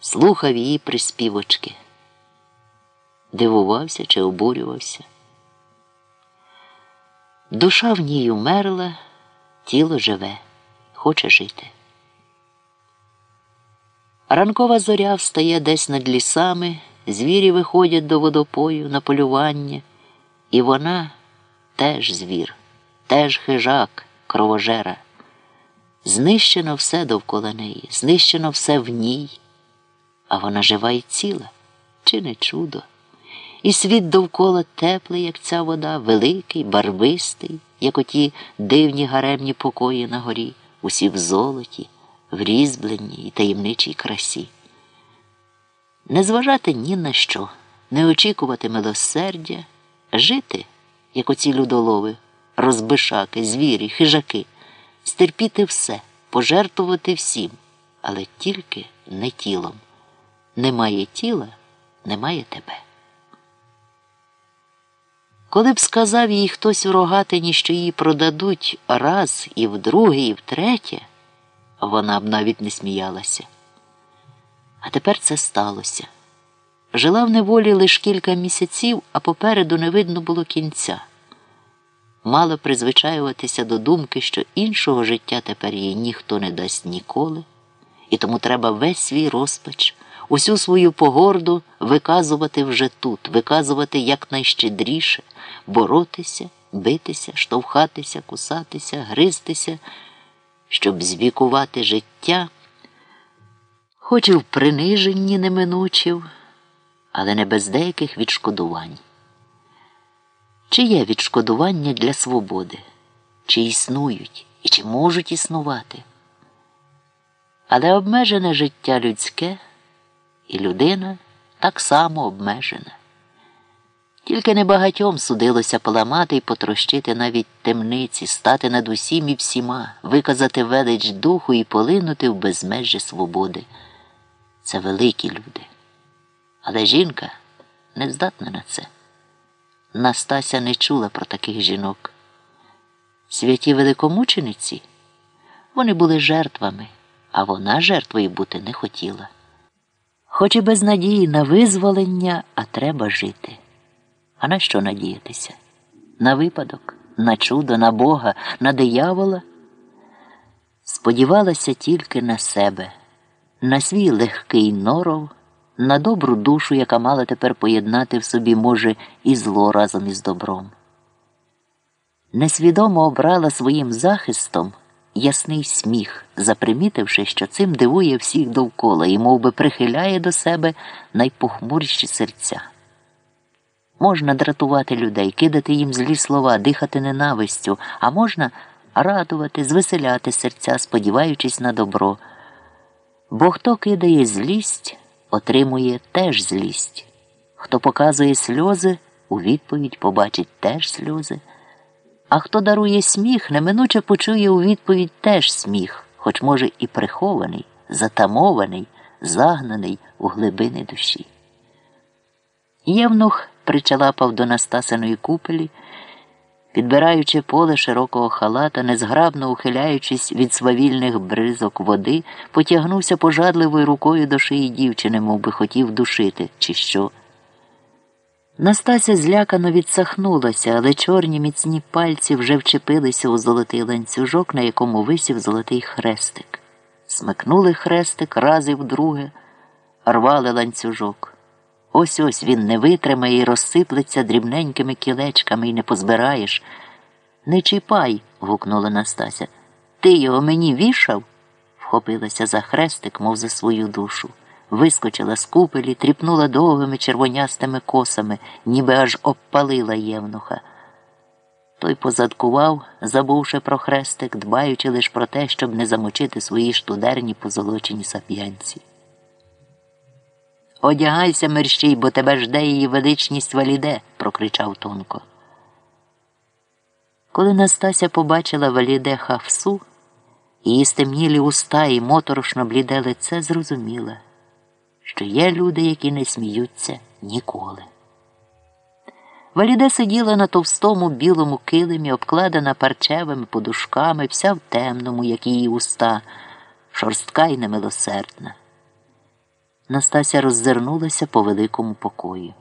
слухав її приспівочки, дивувався чи обурювався. Душа в ній умерла, тіло живе, хоче жити. Ранкова зоря встає десь над лісами, звірі виходять до водопою на полювання, і вона теж звір, теж хижак, кровожера. Знищено все довкола неї, знищено все в ній, а вона жива і ціла, чи не чудо. І світ довкола теплий, як ця вода, великий, барвистий, як оті дивні гаремні покої на горі, усі в золоті, в різьбленні і таємничій красі. Не зважати ні на що, не очікувати милосердя, жити, як оці людолови, розбишаки, звірі, хижаки, стерпіти все, пожертвувати всім, але тільки не тілом. Немає тіла, немає тебе. Коли б сказав їй хтось у рогатині, що її продадуть раз і вдруге, і втретє, вона б навіть не сміялася. А тепер це сталося. Жила в неволі лише кілька місяців, а попереду не видно було кінця. Мала призвичаюватися до думки, що іншого життя тепер їй ніхто не дасть ніколи, і тому треба весь свій розпач усю свою погорду виказувати вже тут, виказувати якнайщедріше, боротися, битися, штовхатися, кусатися, гризтися, щоб звікувати життя, хоч і в приниженні неминучів, але не без деяких відшкодувань. Чи є відшкодування для свободи, чи існують і чи можуть існувати? Але обмежене життя людське і людина так само обмежена. Тільки небагатьом судилося поламати і потрощити навіть темниці, стати над усім і всіма, виказати велич духу і полинути в безмежжі свободи. Це великі люди. Але жінка не здатна на це. Настася не чула про таких жінок. Святі великомучениці вони були жертвами, а вона жертвою бути не хотіла хоч і без надії на визволення, а треба жити. А на що надіятися? На випадок, на чудо, на Бога, на диявола? Сподівалася тільки на себе, на свій легкий норов, на добру душу, яка мала тепер поєднати в собі, може, і зло разом із добром. Несвідомо обрала своїм захистом ясний сміх, запримітивши, що цим дивує всіх довкола і мов би, прихиляє до себе найпохмуріші серця. Можна дратувати людей, кидати їм злі слова, дихати ненавистю, а можна радувати, звеселяти серця, сподіваючись на добро. Бо хто кидає злість, отримує теж злість. Хто показує сльози, у відповідь побачить теж сльози. А хто дарує сміх, неминуче почує у відповідь теж сміх, хоч, може, і прихований, затамований, загнаний у глибини душі. Євнух причалапав до Настасиної купелі, підбираючи поле широкого халата, незграбно ухиляючись від свавільних бризок води, потягнувся пожадливою рукою до шиї дівчини, мов би хотів душити, чи що. Настася злякано відсахнулася, але чорні міцні пальці вже вчепилися у золотий ланцюжок, на якому висів золотий хрестик. Смикнули хрестик раз і вдруге, рвали ланцюжок. Ось ось він не витримає і розсиплеться дрібненькими кілечками і не позбираєш. Не чіпай. гукнула Настася. Ти його мені вішав? вхопилася за хрестик, мов за свою душу вискочила з купелі, тріпнула довгими червонястими косами, ніби аж обпалила євнуха. Той позадкував, забувши про хрестик, дбаючи лише про те, щоб не замочити свої штудерні позолочені сап'янці. Одягайся, мерщій, бо тебе жде її величність валіде, прокричав тонко. Коли Настася побачила валіде хавсу, її стемнілі уста і моторошно бліде лице, зрозуміла що є люди, які не сміються ніколи. Валіде сиділа на товстому білому килимі, обкладена парчевими подушками, вся в темному, як її уста, шорстка й немилосердна. Настася роззирнулася по великому покою.